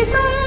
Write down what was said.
ಕಿತಂ